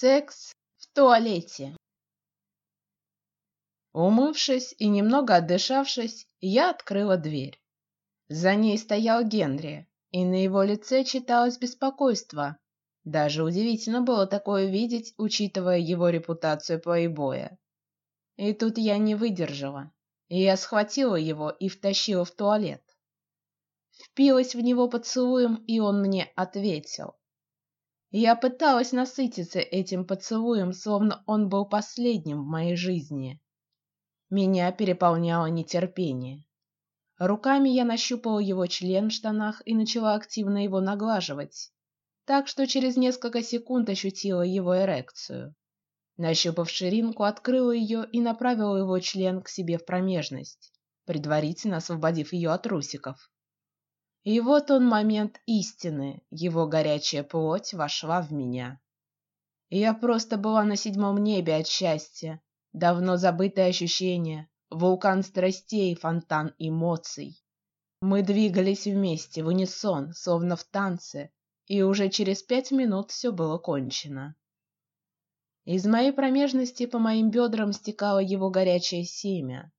Секс в туалете. Умывшись и немного отдышавшись, я открыла дверь. За ней стоял Генри, и на его лице читалось беспокойство. Даже удивительно было такое видеть, учитывая его репутацию плейбоя. И тут я не выдержала, и я схватила его и втащила в туалет. Впилась в него поцелуем, и он мне ответил. Я пыталась насытиться этим поцелуем, словно он был последним в моей жизни. Меня переполняло нетерпение. Руками я нащупала его член в штанах и начала активно его наглаживать, так что через несколько секунд ощутила его эрекцию. Нащупав ширинку, открыла ее и направила его член к себе в промежность, предварительно освободив ее от трусиков. И вот он момент истины, его горячая плоть вошла в меня. Я просто была на седьмом небе от счастья, давно забытое ощущение, вулкан страстей, фонтан эмоций. Мы двигались вместе в унисон, словно в танце, и уже через пять минут все было кончено. Из моей промежности по моим бедрам стекало его горячее семя,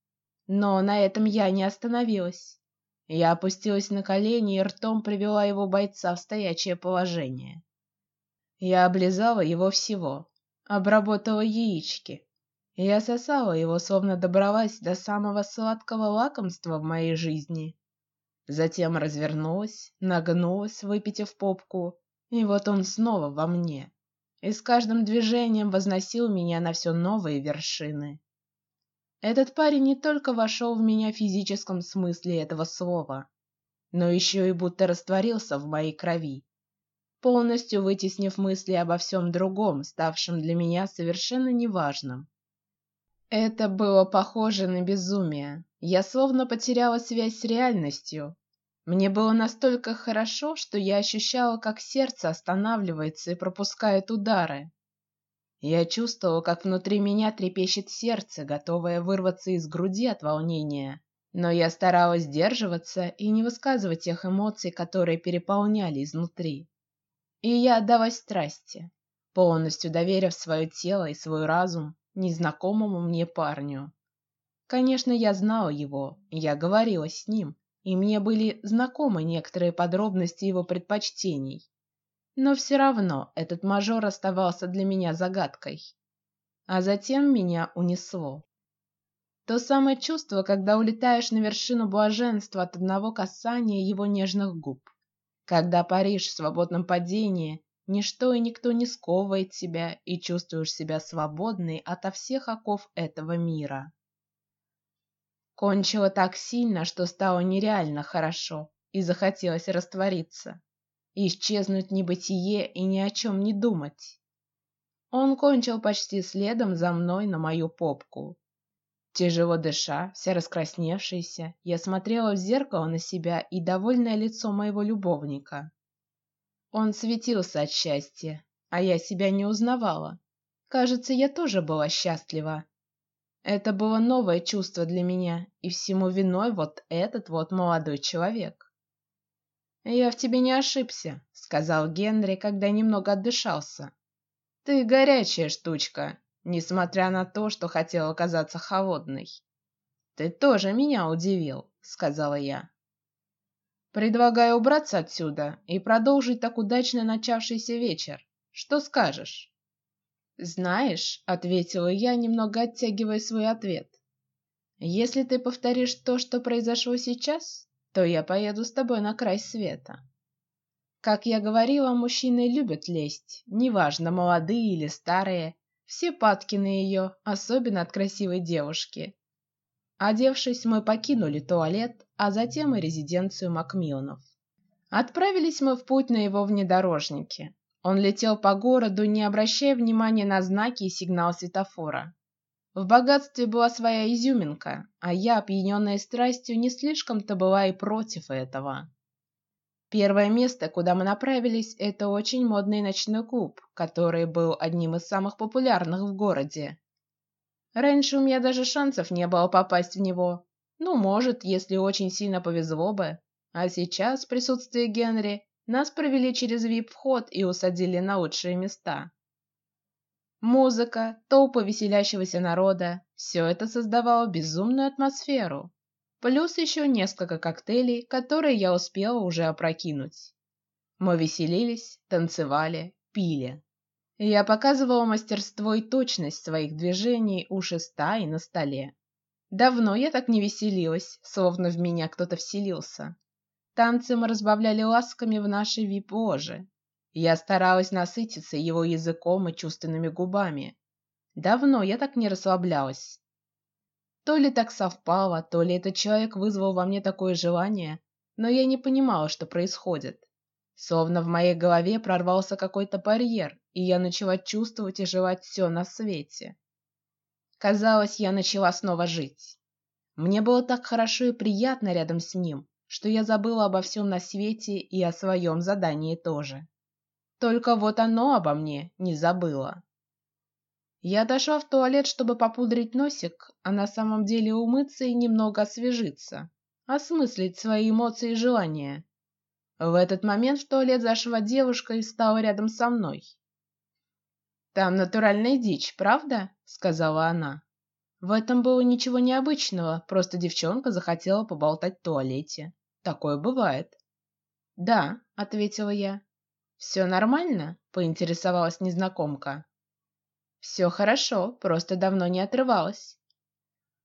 но на этом я не остановилась. Я опустилась на колени и ртом привела его бойца в стоячее положение. Я облизала его всего, обработала яички. Я сосала его, словно добралась до самого сладкого лакомства в моей жизни. Затем развернулась, нагнулась, выпитив попку, и вот он снова во мне, и с каждым движением возносил меня на все новые вершины. Этот парень не только вошел в меня в физическом смысле этого слова, но еще и будто растворился в моей крови, полностью вытеснив мысли обо всем другом, ставшем для меня совершенно неважным. Это было похоже на безумие. Я словно потеряла связь с реальностью. Мне было настолько хорошо, что я ощущала, как сердце останавливается и пропускает удары. Я чувствовал, как внутри меня трепещет сердце, готовое вырваться из груди от волнения. Но я старалась сдерживаться и не высказывать тех эмоций, которые переполняли изнутри. И я отдалась страсти, полностью доверив свое тело и свой разум незнакомому мне парню. Конечно, я знала его, я говорила с ним, и мне были знакомы некоторые подробности его предпочтений но все равно этот мажор оставался для меня загадкой. А затем меня унесло. То самое чувство, когда улетаешь на вершину блаженства от одного касания его нежных губ, когда паришь в свободном падении, ничто и никто не сковывает тебя и чувствуешь себя свободной ото всех оков этого мира. Кончило так сильно, что стало нереально хорошо и захотелось раствориться исчезнуть в небытие и ни о чем не думать. Он кончил почти следом за мной на мою попку. Тяжело дыша, вся раскрасневшаяся, я смотрела в зеркало на себя и довольное лицо моего любовника. Он светился от счастья, а я себя не узнавала. Кажется, я тоже была счастлива. Это было новое чувство для меня, и всему виной вот этот вот молодой человек. Я в тебе не ошибся, сказал Генри, когда немного отдышался. Ты горячая штучка, несмотря на то, что хотела казаться холодной. Ты тоже меня удивил, сказала я. Предлагаю убраться отсюда и продолжить так удачно начавшийся вечер. Что скажешь? Знаешь, ответила я, немного оттягивая свой ответ. Если ты повторишь то, что произошло сейчас, то я поеду с тобой на край света. Как я говорила, мужчины любят лесть, неважно молодые или старые, все падки на ее, особенно от красивой девушки. Одевшись, мы покинули туалет, а затем и резиденцию Макмилланов. Отправились мы в путь на его внедорожнике. Он летел по городу, не обращая внимания на знаки и сигнал светофора. В богатстве была своя изюминка, а я, опьяненная страстью, не слишком-то была и против этого. Первое место, куда мы направились, это очень модный ночной клуб, который был одним из самых популярных в городе. Раньше у меня даже шансов не было попасть в него. Ну, может, если очень сильно повезло бы. А сейчас в присутствии Генри нас провели через вип вход и усадили на лучшие места. Музыка, толпы веселящегося народа – все это создавало безумную атмосферу. Плюс еще несколько коктейлей, которые я успела уже опрокинуть. Мы веселились, танцевали, пили. Я показывала мастерство и точность своих движений у шеста и на столе. Давно я так не веселилась, словно в меня кто-то вселился. Танцы мы разбавляли ласками в нашей вип-ложе. Я старалась насытиться его языком и чувственными губами. Давно я так не расслаблялась. То ли так совпало, то ли этот человек вызвал во мне такое желание, но я не понимала, что происходит. Словно в моей голове прорвался какой-то барьер, и я начала чувствовать и желать все на свете. Казалось, я начала снова жить. Мне было так хорошо и приятно рядом с ним, что я забыла обо всем на свете и о своем задании тоже. Только вот оно обо мне не забыло. Я дошла в туалет, чтобы попудрить носик, а на самом деле умыться и немного освежиться, осмыслить свои эмоции и желания. В этот момент в туалет зашла девушка и стала рядом со мной. Там натуральная дичь, правда? сказала она. В этом было ничего необычного, просто девчонка захотела поболтать в туалете. Такое бывает. Да, ответила я. Все нормально? поинтересовалась незнакомка. Все хорошо, просто давно не отрывалась.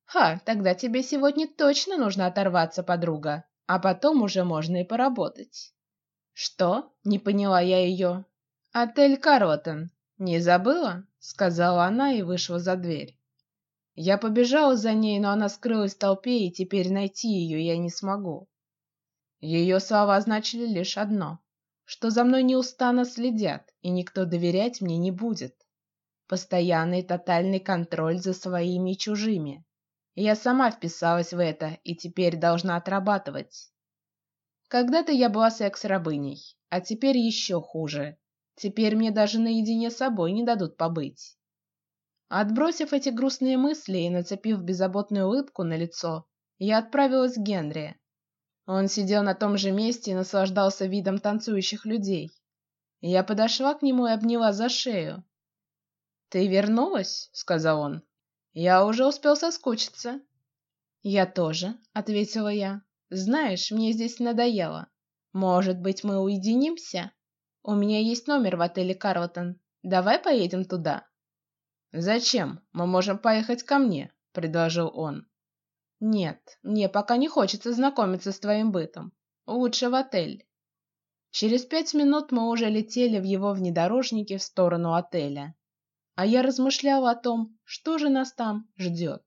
Ха, тогда тебе сегодня точно нужно оторваться, подруга, а потом уже можно и поработать. Что? Не поняла я ее. Отель Карлотон. Не забыла? сказала она и вышла за дверь. Я побежала за ней, но она скрылась в толпе, и теперь найти ее я не смогу. Ее слова значили лишь одно: что за мной неустанно следят, и никто доверять мне не будет. Постоянный тотальный контроль за своими и чужими. Я сама вписалась в это и теперь должна отрабатывать. Когда-то я была секс-рабыней, а теперь еще хуже. Теперь мне даже наедине с собой не дадут побыть. Отбросив эти грустные мысли и нацепив беззаботную улыбку на лицо, я отправилась к Генри. Он сидел на том же месте и наслаждался видом танцующих людей. Я подошла к нему и обняла за шею. Ты вернулась, сказал он. Я уже успел соскучиться. Я тоже, ответила я. Знаешь, мне здесь надоело. Может быть, мы уединимся? У меня есть номер в отеле Карлтон. Давай поедем туда. Зачем? Мы можем поехать ко мне, предложил он. Нет, мне пока не хочется знакомиться с твоим бытом. Лучше в отель. Через пять минут мы уже летели в его внедорожнике в сторону отеля, а я размышляла о том, что же нас там ждет.